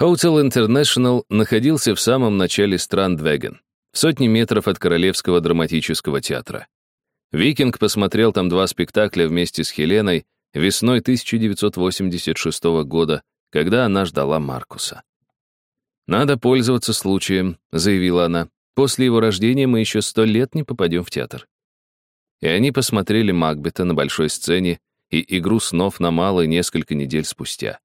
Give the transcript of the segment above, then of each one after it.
Hotel International находился в самом начале Страндвеген, в сотни метров от Королевского драматического театра. Викинг посмотрел там два спектакля вместе с Хеленой весной 1986 года, когда она ждала Маркуса. «Надо пользоваться случаем», — заявила она. «После его рождения мы еще сто лет не попадем в театр». И они посмотрели Макбета на большой сцене и «Игру снов» на малой несколько недель спустя.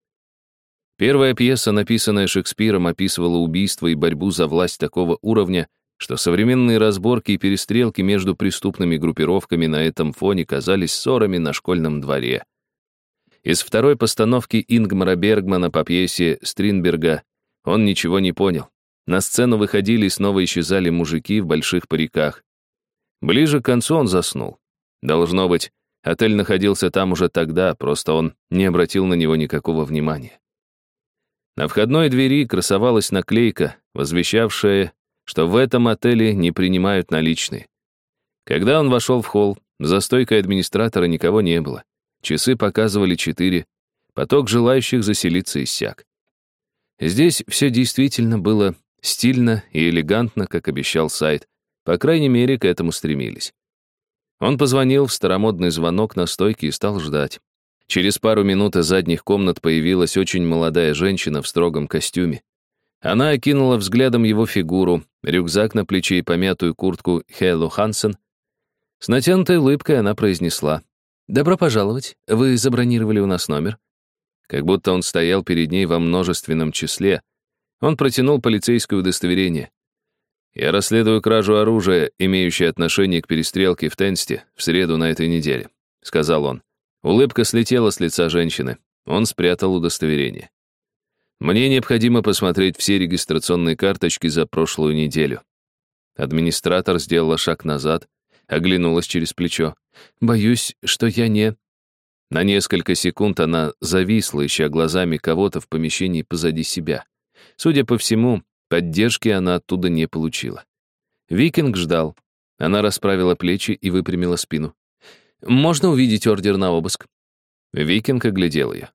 Первая пьеса, написанная Шекспиром, описывала убийство и борьбу за власть такого уровня, что современные разборки и перестрелки между преступными группировками на этом фоне казались ссорами на школьном дворе. Из второй постановки Ингмара Бергмана по пьесе Стринберга он ничего не понял. На сцену выходили и снова исчезали мужики в больших париках. Ближе к концу он заснул. Должно быть, отель находился там уже тогда, просто он не обратил на него никакого внимания. На входной двери красовалась наклейка, возвещавшая, что в этом отеле не принимают наличные. Когда он вошел в холл, за стойкой администратора никого не было. Часы показывали четыре. Поток желающих заселиться иссяк. Здесь все действительно было стильно и элегантно, как обещал сайт. По крайней мере, к этому стремились. Он позвонил в старомодный звонок на стойке и стал ждать. Через пару минут из задних комнат появилась очень молодая женщина в строгом костюме. Она окинула взглядом его фигуру, рюкзак на плече и помятую куртку Хейлу Хансен. С натянутой улыбкой она произнесла. «Добро пожаловать. Вы забронировали у нас номер?» Как будто он стоял перед ней во множественном числе. Он протянул полицейское удостоверение. «Я расследую кражу оружия, имеющее отношение к перестрелке в Тенсте, в среду на этой неделе», — сказал он. Улыбка слетела с лица женщины. Он спрятал удостоверение. «Мне необходимо посмотреть все регистрационные карточки за прошлую неделю». Администратор сделала шаг назад, оглянулась через плечо. «Боюсь, что я не...» На несколько секунд она зависла, ища глазами кого-то в помещении позади себя. Судя по всему, поддержки она оттуда не получила. Викинг ждал. Она расправила плечи и выпрямила спину. «Можно увидеть ордер на обыск?» Викинг оглядел ее.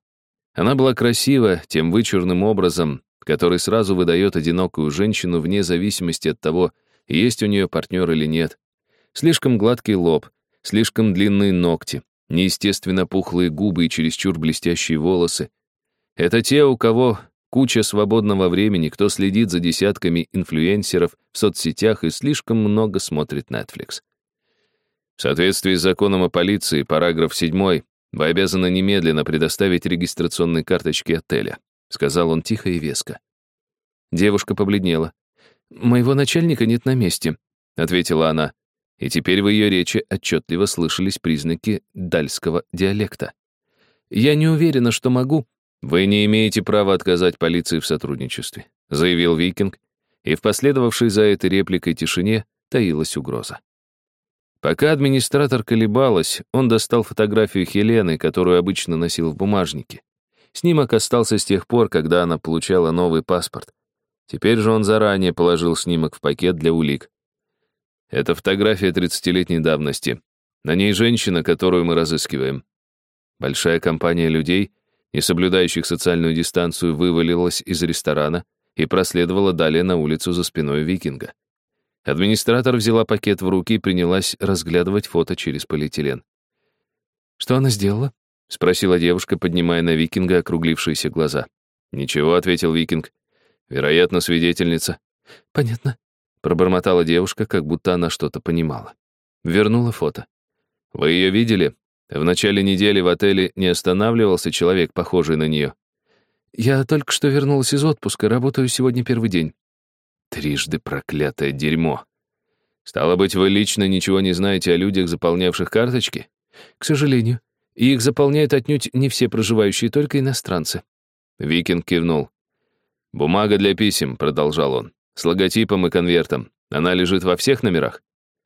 Она была красива тем вычурным образом, который сразу выдает одинокую женщину вне зависимости от того, есть у нее партнер или нет. Слишком гладкий лоб, слишком длинные ногти, неестественно пухлые губы и чересчур блестящие волосы. Это те, у кого куча свободного времени, кто следит за десятками инфлюенсеров в соцсетях и слишком много смотрит Netflix. В соответствии с законом о полиции, параграф 7, вы обязаны немедленно предоставить регистрационные карточки отеля», сказал он тихо и веско. Девушка побледнела. «Моего начальника нет на месте», — ответила она. И теперь в ее речи отчетливо слышались признаки дальского диалекта. «Я не уверена, что могу». «Вы не имеете права отказать полиции в сотрудничестве», заявил Викинг, и в последовавшей за этой репликой тишине таилась угроза. Пока администратор колебалась, он достал фотографию Хелены, которую обычно носил в бумажнике. Снимок остался с тех пор, когда она получала новый паспорт. Теперь же он заранее положил снимок в пакет для улик. Это фотография 30-летней давности. На ней женщина, которую мы разыскиваем. Большая компания людей, не соблюдающих социальную дистанцию, вывалилась из ресторана и проследовала далее на улицу за спиной викинга. Администратор взяла пакет в руки и принялась разглядывать фото через полиэтилен. «Что она сделала?» — спросила девушка, поднимая на викинга округлившиеся глаза. «Ничего», — ответил викинг. «Вероятно, свидетельница». «Понятно», — пробормотала девушка, как будто она что-то понимала. Вернула фото. «Вы ее видели? В начале недели в отеле не останавливался человек, похожий на нее». «Я только что вернулась из отпуска, работаю сегодня первый день». Трижды проклятое дерьмо. Стало быть, вы лично ничего не знаете о людях, заполнявших карточки? К сожалению. И их заполняют отнюдь не все проживающие, только иностранцы. Викинг кивнул. «Бумага для писем», — продолжал он, — «с логотипом и конвертом. Она лежит во всех номерах?»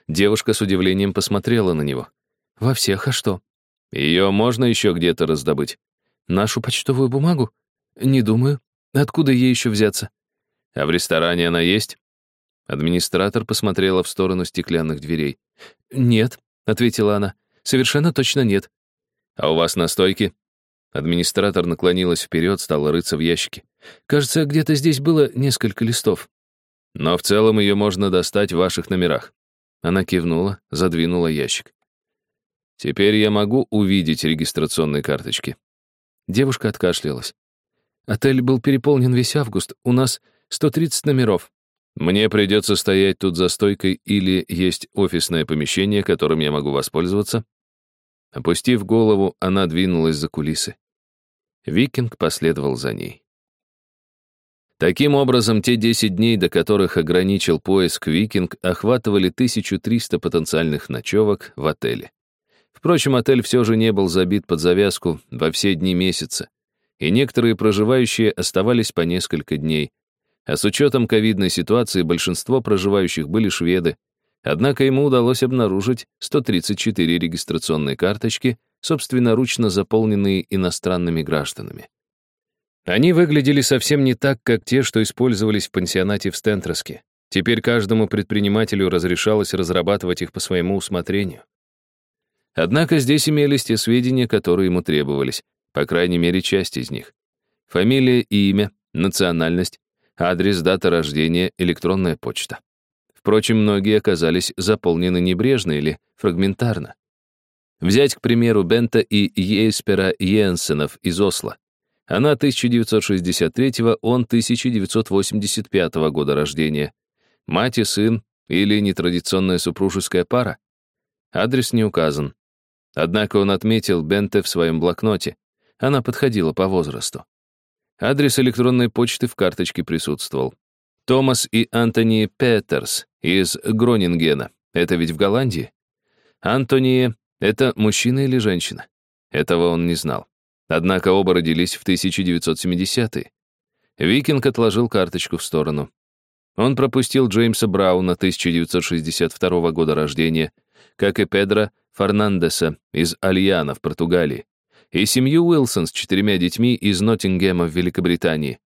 Девушка с удивлением посмотрела на него. «Во всех, а что?» «Ее можно еще где-то раздобыть?» «Нашу почтовую бумагу?» «Не думаю. Откуда ей еще взяться?» А в ресторане она есть? Администратор посмотрела в сторону стеклянных дверей. «Нет», — ответила она, — «совершенно точно нет». «А у вас на стойке?» Администратор наклонилась вперед, стала рыться в ящике. Кажется, где-то здесь было несколько листов. Но в целом ее можно достать в ваших номерах. Она кивнула, задвинула ящик. Теперь я могу увидеть регистрационные карточки. Девушка откашлялась. Отель был переполнен весь август. У нас 130 номеров. Мне придется стоять тут за стойкой или есть офисное помещение, которым я могу воспользоваться? Опустив голову, она двинулась за кулисы. Викинг последовал за ней. Таким образом, те 10 дней, до которых ограничил поиск Викинг, охватывали 1300 потенциальных ночевок в отеле. Впрочем, отель все же не был забит под завязку во все дни месяца, и некоторые проживающие оставались по несколько дней. А с учетом ковидной ситуации большинство проживающих были шведы, однако ему удалось обнаружить 134 регистрационные карточки, собственноручно заполненные иностранными гражданами. Они выглядели совсем не так, как те, что использовались в пансионате в Стентроске. Теперь каждому предпринимателю разрешалось разрабатывать их по своему усмотрению. Однако здесь имелись те сведения, которые ему требовались, по крайней мере, часть из них. Фамилия и имя, национальность, адрес, дата рождения, электронная почта. Впрочем, многие оказались заполнены небрежно или фрагментарно. Взять, к примеру, Бента и Ейспера Йенсенов из Осло. Она 1963, он 1985 года рождения. Мать и сын или нетрадиционная супружеская пара. Адрес не указан. Однако он отметил Бенте в своем блокноте. Она подходила по возрасту. Адрес электронной почты в карточке присутствовал. Томас и Антони Петерс из Гронингена. Это ведь в Голландии? Антони — это мужчина или женщина? Этого он не знал. Однако оба родились в 1970-е. Викинг отложил карточку в сторону. Он пропустил Джеймса Брауна 1962 года рождения, как и Педро Фернандеса из Альяна в Португалии, и семью Уилсон с четырьмя детьми из Ноттингема в Великобритании.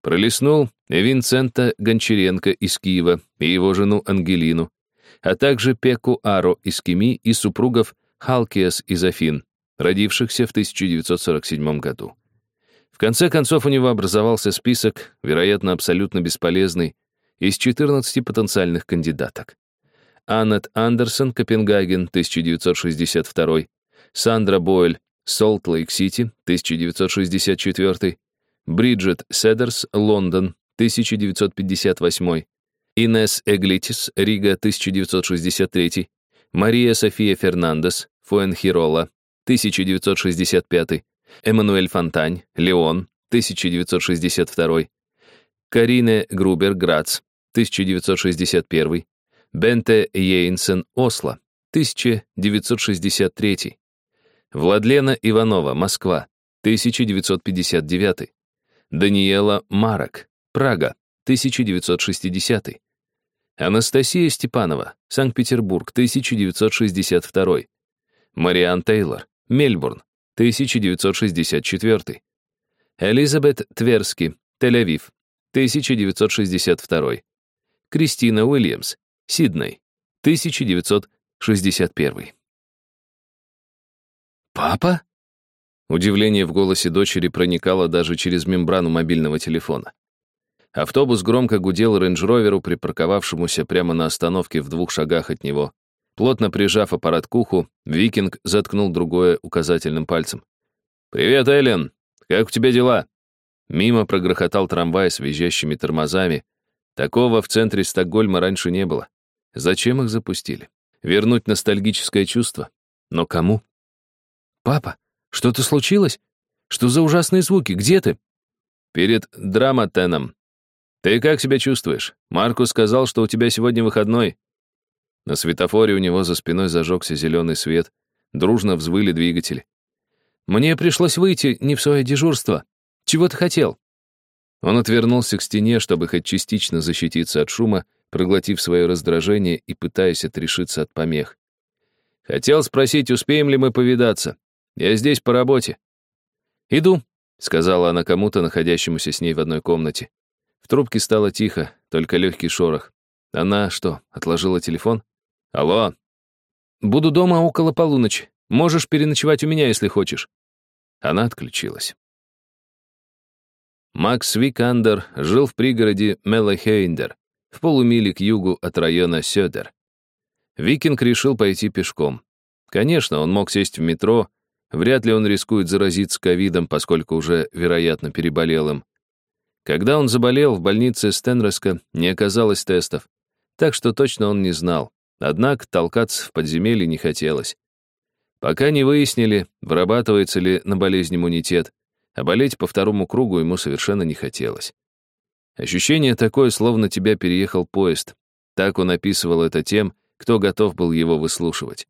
Пролистнул Винцента Гончаренко из Киева и его жену Ангелину, а также Пеку Аро из Кими и супругов Халкиас из Афин родившихся в 1947 году. В конце концов, у него образовался список, вероятно, абсолютно бесполезный, из 14 потенциальных кандидаток. Аннет Андерсон, Копенгаген, 1962, Сандра Бойль, Солт-Лейк-Сити, 1964, Бриджит Седерс, Лондон, 1958, Инес Эглитис, Рига, 1963, Мария София Фернандес, Фуэнхирола, 1965, Эммануэль Фонтань, Леон, 1962, Карине Грубер, Грац, 1961, Бенте Йейнсен, Осло, 1963, Владлена Иванова, Москва, 1959, Даниэла Марок, Прага, 1960, Анастасия Степанова, Санкт-Петербург, 1962, Мариан Тейлор, Мельбурн, 1964. Элизабет Тверски, Тель-Авив, 1962. Кристина Уильямс, Сидней, 1961. «Папа?» Удивление в голосе дочери проникало даже через мембрану мобильного телефона. Автобус громко гудел рейндж-роверу, припарковавшемуся прямо на остановке в двух шагах от него. Плотно прижав аппарат к уху, Викинг заткнул другое указательным пальцем. «Привет, Эллен! Как у тебя дела?» Мимо прогрохотал трамвай с визжащими тормозами. Такого в центре Стокгольма раньше не было. Зачем их запустили? Вернуть ностальгическое чувство? Но кому? «Папа, что-то случилось? Что за ужасные звуки? Где ты?» «Перед драматеном. Ты как себя чувствуешь? Маркус сказал, что у тебя сегодня выходной. На светофоре у него за спиной зажегся зеленый свет. Дружно взвыли двигатели. «Мне пришлось выйти не в свое дежурство. Чего ты хотел?» Он отвернулся к стене, чтобы хоть частично защититься от шума, проглотив свое раздражение и пытаясь отрешиться от помех. «Хотел спросить, успеем ли мы повидаться? Я здесь по работе». «Иду», — сказала она кому-то, находящемуся с ней в одной комнате. В трубке стало тихо, только легкий шорох. Она что, отложила телефон? Алло. Буду дома около полуночи. Можешь переночевать у меня, если хочешь. Она отключилась. Макс Викандер жил в пригороде Мелахейндер, в полумиле к югу от района Сёдер. Викинг решил пойти пешком. Конечно, он мог сесть в метро, вряд ли он рискует заразиться ковидом, поскольку уже, вероятно, переболел им. Когда он заболел, в больнице Стенреска не оказалось тестов, так что точно он не знал. Однако толкаться в подземелье не хотелось. Пока не выяснили, вырабатывается ли на болезнь иммунитет, а болеть по второму кругу ему совершенно не хотелось. Ощущение такое, словно тебя переехал поезд. Так он описывал это тем, кто готов был его выслушивать.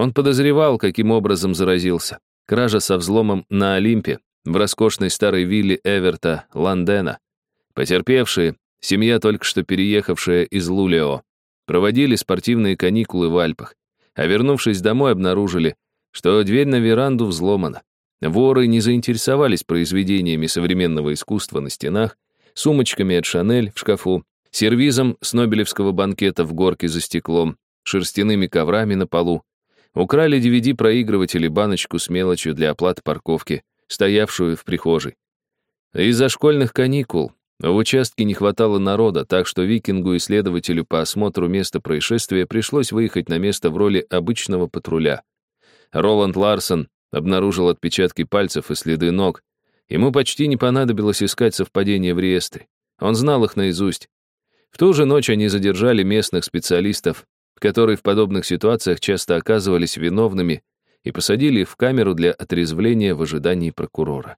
Он подозревал, каким образом заразился. Кража со взломом на Олимпе, в роскошной старой вилле Эверта Ландена. Потерпевшие, семья, только что переехавшая из Лулео, проводили спортивные каникулы в Альпах, а вернувшись домой, обнаружили, что дверь на веранду взломана. Воры не заинтересовались произведениями современного искусства на стенах, сумочками от Шанель в шкафу, сервизом с Нобелевского банкета в горке за стеклом, шерстяными коврами на полу. Украли DVD-проигрыватель и баночку с мелочью для оплаты парковки, стоявшую в прихожей. Из-за школьных каникул в участке не хватало народа, так что викингу и следователю по осмотру места происшествия пришлось выехать на место в роли обычного патруля. Роланд Ларсон обнаружил отпечатки пальцев и следы ног. Ему почти не понадобилось искать совпадения в реестре. Он знал их наизусть. В ту же ночь они задержали местных специалистов, которые в подобных ситуациях часто оказывались виновными, и посадили в камеру для отрезвления в ожидании прокурора.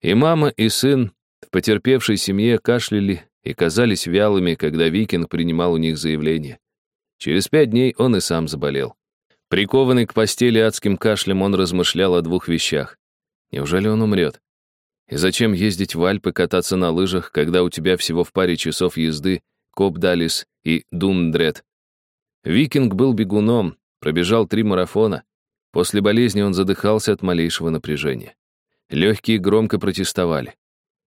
И мама, и сын в потерпевшей семье кашляли и казались вялыми, когда Викинг принимал у них заявление. Через пять дней он и сам заболел. Прикованный к постели адским кашлем, он размышлял о двух вещах. Неужели он умрет? И зачем ездить в Альпы, кататься на лыжах, когда у тебя всего в паре часов езды Копдалис и Дундред? Викинг был бегуном, пробежал три марафона. После болезни он задыхался от малейшего напряжения. Легкие громко протестовали.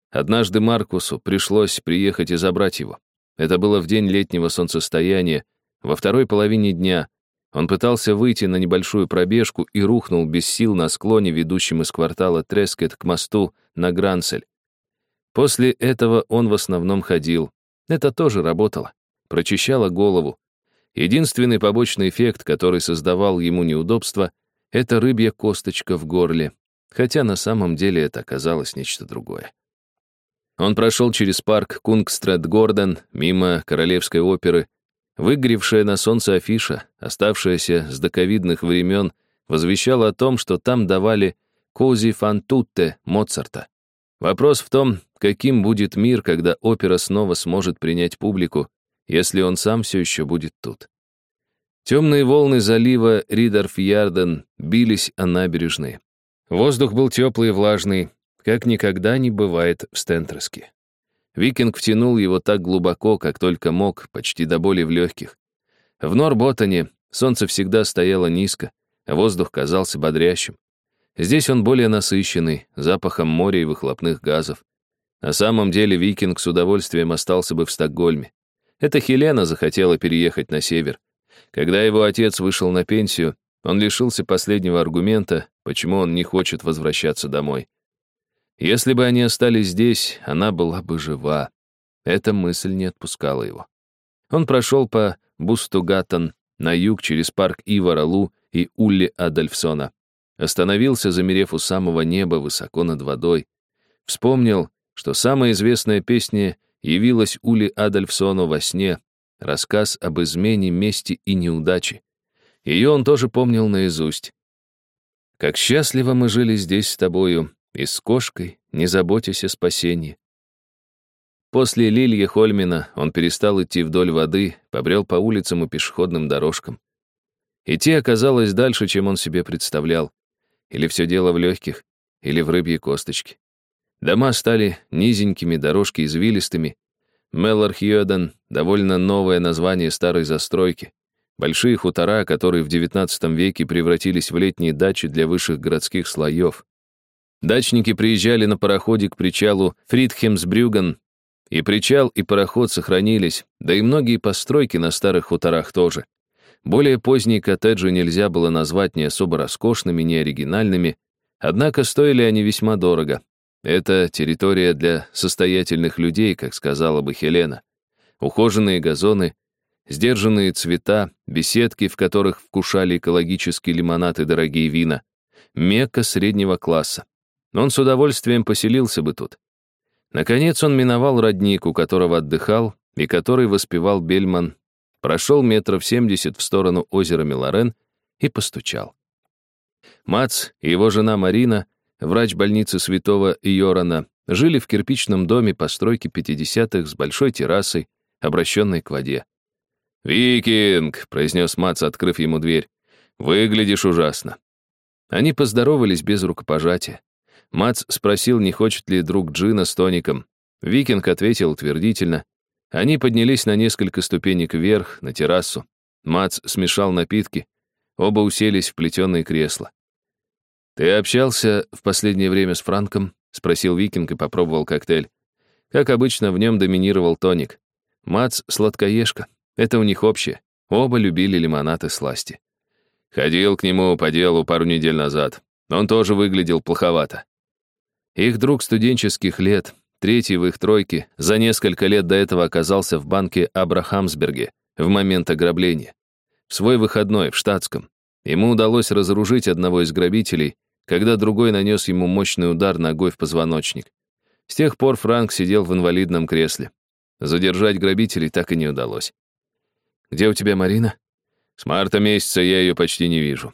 Однажды Маркусу пришлось приехать и забрать его. Это было в день летнего солнцестояния, во второй половине дня. Он пытался выйти на небольшую пробежку и рухнул без сил на склоне, ведущем из квартала Трескет к мосту на Грансель. После этого он в основном ходил. Это тоже работало. Прочищало голову. Единственный побочный эффект, который создавал ему неудобства, это рыбья косточка в горле, хотя на самом деле это оказалось нечто другое. Он прошел через парк Кунгстрет-Гордон, мимо Королевской оперы. Выгоревшая на солнце афиша, оставшаяся с доковидных времен, возвещала о том, что там давали «Кози фан тутте» Моцарта. Вопрос в том, каким будет мир, когда опера снова сможет принять публику, если он сам все еще будет тут. Темные волны залива Ридорф-Ярден бились о набережные. Воздух был теплый и влажный, как никогда не бывает в Стентреске. Викинг втянул его так глубоко, как только мог, почти до боли в легких. В Норботтоне солнце всегда стояло низко, а воздух казался бодрящим. Здесь он более насыщенный, запахом моря и выхлопных газов. На самом деле Викинг с удовольствием остался бы в Стокгольме. Это Хелена захотела переехать на север. Когда его отец вышел на пенсию, он лишился последнего аргумента, почему он не хочет возвращаться домой. Если бы они остались здесь, она была бы жива. Эта мысль не отпускала его. Он прошел по Бустугатан на юг через парк Иваралу и Улли Адольфсона. Остановился, замерев у самого неба высоко над водой. Вспомнил, что самая известная песня явилась Ули Адольфсону во сне, рассказ об измене, мести и неудаче. Ее он тоже помнил наизусть. «Как счастливо мы жили здесь с тобою, и с кошкой, не заботясь о спасении. После Лильи Хольмина он перестал идти вдоль воды, побрел по улицам и пешеходным дорожкам. Идти оказалось дальше, чем он себе представлял. Или все дело в легких, или в рыбьей косточке. Дома стали низенькими, дорожки извилистыми. Меллархьёден — довольно новое название старой застройки. Большие хутора, которые в XIX веке превратились в летние дачи для высших городских слоев. Дачники приезжали на пароходе к причалу Фридхемсбрюген, и причал, и пароход сохранились, да и многие постройки на старых хуторах тоже. Более поздние коттеджи нельзя было назвать ни особо роскошными, ни оригинальными, однако стоили они весьма дорого. Это территория для состоятельных людей, как сказала бы Хелена. Ухоженные газоны, сдержанные цвета, беседки, в которых вкушали экологический лимонад и дорогие вина. Мекка среднего класса. Он с удовольствием поселился бы тут. Наконец он миновал родник, у которого отдыхал, и который воспевал Бельман, прошел метров семьдесят в сторону озера Миларен и постучал. Мац и его жена Марина, врач больницы святого Йорана, жили в кирпичном доме постройки 50-х с большой террасой, обращенной к воде. «Викинг!» — произнес Мац, открыв ему дверь. «Выглядишь ужасно». Они поздоровались без рукопожатия. Мац спросил, не хочет ли друг Джина с тоником. Викинг ответил утвердительно. Они поднялись на несколько ступенек вверх, на террасу. Мац смешал напитки. Оба уселись в плетеные кресла. «Ты общался в последнее время с Франком?» — спросил Викинг и попробовал коктейль. Как обычно, в нем доминировал тоник. Мац — сладкоежка. Это у них общее. Оба любили лимонад и сласти. Ходил к нему по делу пару недель назад. Он тоже выглядел плоховато. Их друг студенческих лет, третий в их тройке, за несколько лет до этого оказался в банке Абрахамсберге в момент ограбления. В свой выходной, в штатском. Ему удалось разоружить одного из грабителей, когда другой нанес ему мощный удар ногой в позвоночник. С тех пор Франк сидел в инвалидном кресле. Задержать грабителей так и не удалось. «Где у тебя Марина?» С марта месяца я ее почти не вижу.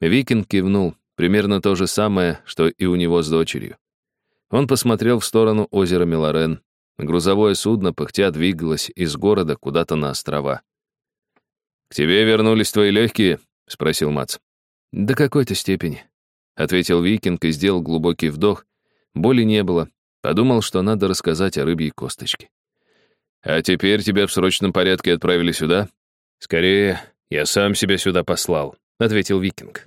Викинг кивнул, примерно то же самое, что и у него с дочерью. Он посмотрел в сторону озера Миларен. Грузовое судно пыхтя двигалось из города куда-то на острова. «К тебе вернулись твои легкие?» — спросил Мац. «До какой-то степени», — ответил Викинг и сделал глубокий вдох. Боли не было. Подумал, что надо рассказать о рыбьей косточке. «А теперь тебя в срочном порядке отправили сюда?» «Скорее, «Я сам себя сюда послал», — ответил Викинг.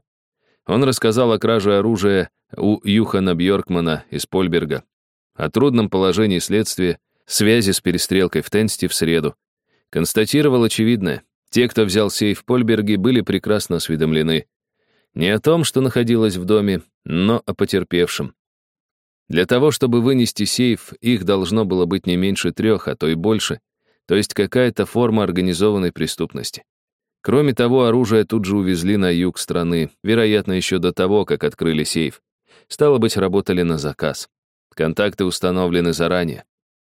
Он рассказал о краже оружия у Юхана Бьоркмана из Польберга, о трудном положении следствия, связи с перестрелкой в Тенсте в среду. Констатировал очевидное. Те, кто взял сейф в Польберге, были прекрасно осведомлены. Не о том, что находилось в доме, но о потерпевшем. Для того, чтобы вынести сейф, их должно было быть не меньше трех, а то и больше, то есть какая-то форма организованной преступности. Кроме того, оружие тут же увезли на юг страны, вероятно, еще до того, как открыли сейф. Стало быть, работали на заказ. Контакты установлены заранее.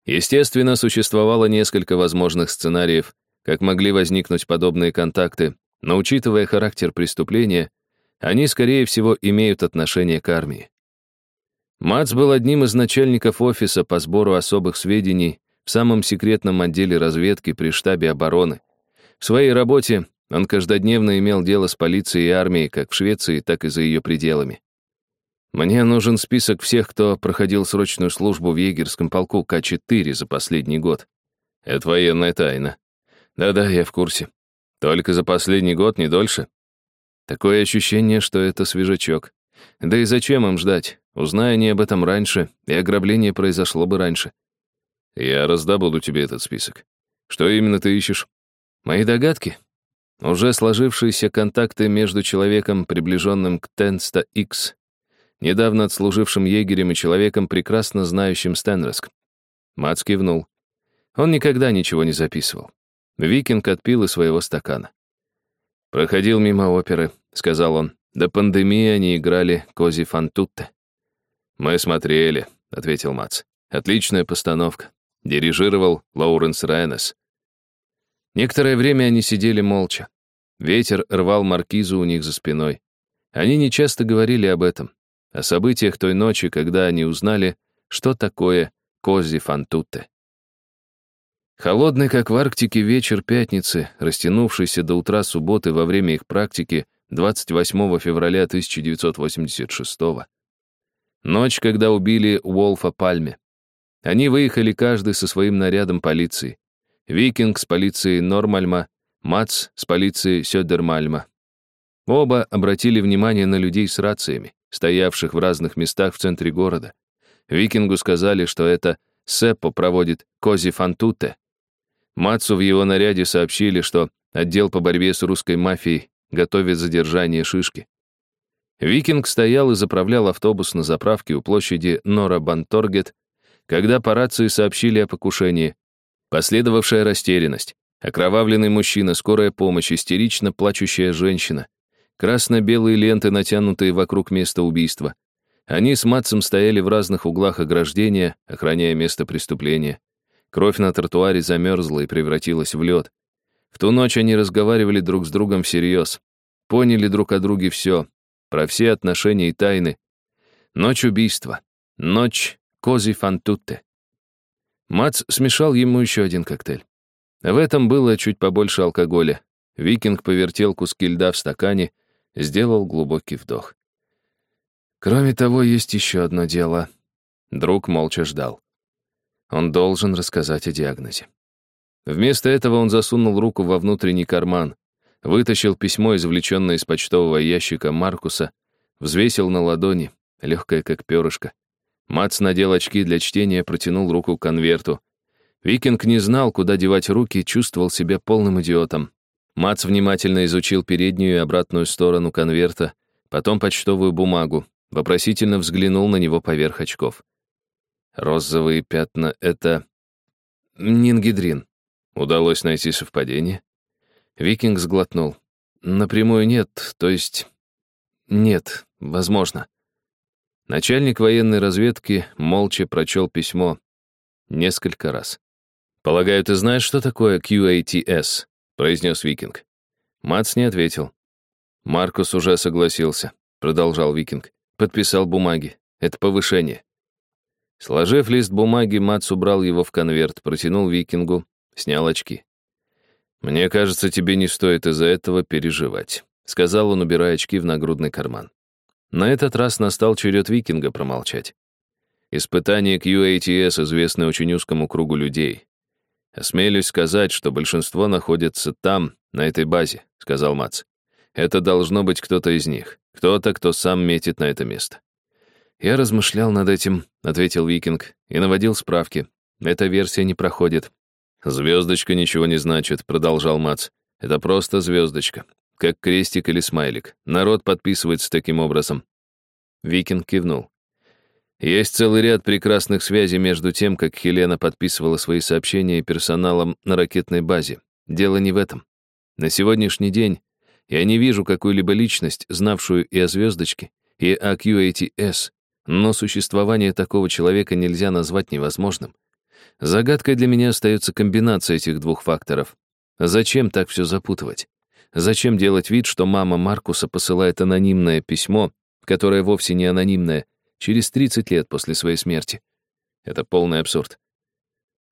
Естественно, существовало несколько возможных сценариев, как могли возникнуть подобные контакты, но учитывая характер преступления, они, скорее всего, имеют отношение к армии. Мац был одним из начальников офиса по сбору особых сведений в самом секретном отделе разведки при штабе обороны. В своей работе он каждодневно имел дело с полицией и армией как в Швеции, так и за ее пределами. Мне нужен список всех, кто проходил срочную службу в егерском полку К-4 за последний год. Это военная тайна. Да-да, я в курсе. Только за последний год, не дольше. Такое ощущение, что это свежачок. Да и зачем им ждать? Узная они об этом раньше, и ограбление произошло бы раньше. Я раздобуду тебе этот список. Что именно ты ищешь? Мои догадки? Уже сложившиеся контакты между человеком, приближенным к Тенста X, недавно отслужившим егерем и человеком, прекрасно знающим Стенроск. Мац кивнул. Он никогда ничего не записывал. Викинг отпил из своего стакана. «Проходил мимо оперы», — сказал он. «До пандемии они играли Кози Фантутте». «Мы смотрели», — ответил Мац. «Отличная постановка. Дирижировал Лоуренс Райнес. Некоторое время они сидели молча. Ветер рвал маркизу у них за спиной. Они нечасто говорили об этом, о событиях той ночи, когда они узнали, что такое Кози Фантутте. Холодный, как в Арктике, вечер пятницы, растянувшийся до утра субботы во время их практики 28 февраля 1986 -го. Ночь, когда убили Уолфа Пальме. Они выехали каждый со своим нарядом полиции. Викинг с полиции Нормальма, Мац с полиции Сёдермальма. Оба обратили внимание на людей с рациями, стоявших в разных местах в центре города. Викингу сказали, что это Сеппо проводит Кози Фантуте. Мацу в его наряде сообщили, что отдел по борьбе с русской мафией готовит задержание Шишки. Викинг стоял и заправлял автобус на заправке у площади Нора Банторгет, когда по рации сообщили о покушении. Последовавшая растерянность. Окровавленный мужчина, скорая помощь, истерично плачущая женщина. Красно-белые ленты, натянутые вокруг места убийства. Они с Матцем стояли в разных углах ограждения, охраняя место преступления. Кровь на тротуаре замерзла и превратилась в лед. В ту ночь они разговаривали друг с другом всерьез. Поняли друг о друге все, про все отношения и тайны. Ночь убийства. Ночь кози фантутте. Мац смешал ему еще один коктейль. В этом было чуть побольше алкоголя. Викинг повертел куски льда в стакане, сделал глубокий вдох. Кроме того, есть еще одно дело. Друг молча ждал. Он должен рассказать о диагнозе. Вместо этого он засунул руку во внутренний карман, вытащил письмо, извлеченное из почтового ящика Маркуса, взвесил на ладони, легкое как перышко. Мац надел очки для чтения, протянул руку к конверту. Викинг не знал, куда девать руки, чувствовал себя полным идиотом. Мац внимательно изучил переднюю и обратную сторону конверта, потом почтовую бумагу, вопросительно взглянул на него поверх очков. Розовые пятна — это... Нингидрин. Удалось найти совпадение? Викинг сглотнул. Напрямую нет, то есть... Нет, возможно. Начальник военной разведки молча прочел письмо несколько раз. «Полагаю, ты знаешь, что такое QATS?» — произнес Викинг. Мац не ответил. «Маркус уже согласился», — продолжал Викинг. «Подписал бумаги. Это повышение». Сложив лист бумаги, Мац убрал его в конверт, протянул Викингу, снял очки. «Мне кажется, тебе не стоит из-за этого переживать», — сказал он, убирая очки в нагрудный карман. На этот раз настал черед Викинга промолчать. Испытания QATS известны очень узкому кругу людей. «Осмелюсь сказать, что большинство находится там, на этой базе», — сказал Мац. «Это должно быть кто-то из них, кто-то, кто сам метит на это место». «Я размышлял над этим», — ответил Викинг, и наводил справки. «Эта версия не проходит. «Звездочка ничего не значит», — продолжал Мац. «Это просто звездочка, как крестик или смайлик. Народ подписывается таким образом». Викинг кивнул. Есть целый ряд прекрасных связей между тем, как Хелена подписывала свои сообщения персоналом на ракетной базе. Дело не в этом. На сегодняшний день я не вижу какую-либо личность, знавшую и о звездочке, и о QATS, но существование такого человека нельзя назвать невозможным. Загадкой для меня остается комбинация этих двух факторов. Зачем так все запутывать? Зачем делать вид, что мама Маркуса посылает анонимное письмо, которое вовсе не анонимное, через 30 лет после своей смерти? Это полный абсурд.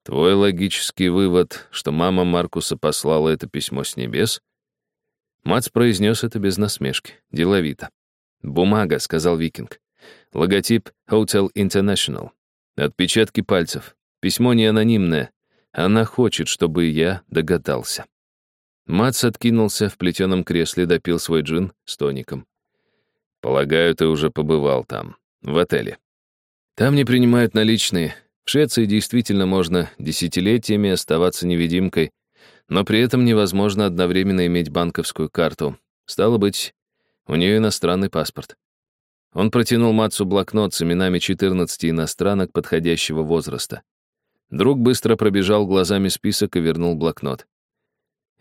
Твой логический вывод, что мама Маркуса послала это письмо с небес? Мац произнес это без насмешки, деловито. «Бумага», — сказал Викинг. Логотип Hotel International. Отпечатки пальцев. Письмо не анонимное. Она хочет, чтобы я догадался. Мац откинулся в плетеном кресле, допил свой джин с тоником. «Полагаю, ты уже побывал там, в отеле». «Там не принимают наличные. В Швеции действительно можно десятилетиями оставаться невидимкой, но при этом невозможно одновременно иметь банковскую карту. Стало быть, у нее иностранный паспорт». Он протянул Мацу блокнот с именами 14 иностранок подходящего возраста. Друг быстро пробежал глазами список и вернул блокнот.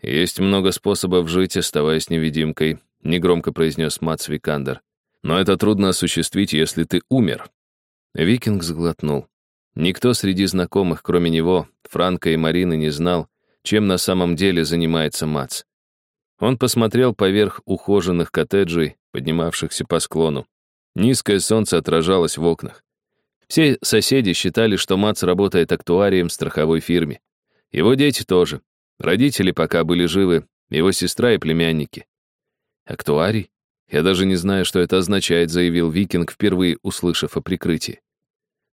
«Есть много способов жить, оставаясь невидимкой», — негромко произнес Мац Викандер. «Но это трудно осуществить, если ты умер». Викинг сглотнул. Никто среди знакомых, кроме него, Франка и Марины, не знал, чем на самом деле занимается Мац. Он посмотрел поверх ухоженных коттеджей, поднимавшихся по склону. Низкое солнце отражалось в окнах. Все соседи считали, что Мац работает актуарием в страховой фирме. Его дети тоже. Родители пока были живы, его сестра и племянники. «Актуарий? Я даже не знаю, что это означает», заявил Викинг, впервые услышав о прикрытии.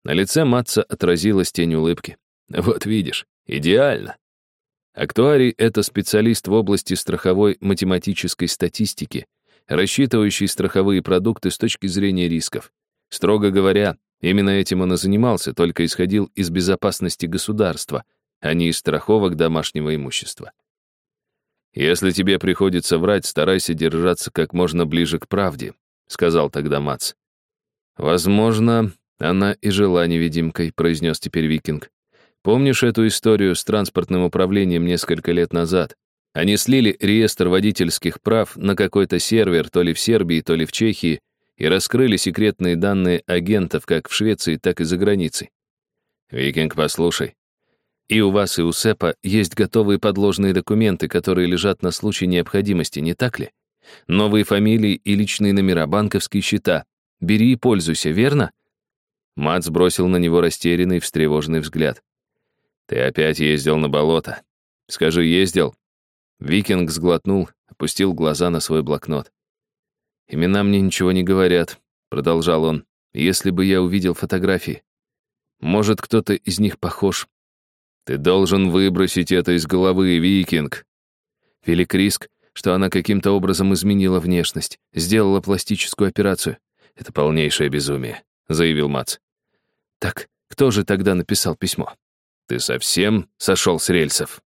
На лице Матца отразилась тень улыбки. «Вот видишь, идеально». Актуарий — это специалист в области страховой математической статистики, рассчитывающий страховые продукты с точки зрения рисков. Строго говоря, Именно этим он и занимался, только исходил из безопасности государства, а не из страховок домашнего имущества. Если тебе приходится врать, старайся держаться как можно ближе к правде, сказал тогда Мац. Возможно, она и жила невидимкой, произнес теперь Викинг. Помнишь эту историю с транспортным управлением несколько лет назад? Они слили реестр водительских прав на какой-то сервер то ли в Сербии, то ли в Чехии и раскрыли секретные данные агентов как в Швеции, так и за границей. Викинг, послушай. И у вас, и у СЭПа есть готовые подложные документы, которые лежат на случай необходимости, не так ли? Новые фамилии и личные номера, банковские счета. Бери и пользуйся, верно? Мат сбросил на него растерянный, встревоженный взгляд. «Ты опять ездил на болото. Скажи, ездил?» Викинг сглотнул, опустил глаза на свой блокнот. «Имена мне ничего не говорят», — продолжал он, «если бы я увидел фотографии. Может, кто-то из них похож. Ты должен выбросить это из головы, Викинг». Велик риск, что она каким-то образом изменила внешность, сделала пластическую операцию. Это полнейшее безумие заявил Мац. Так кто же тогда написал письмо? Ты совсем сошел с рельсов?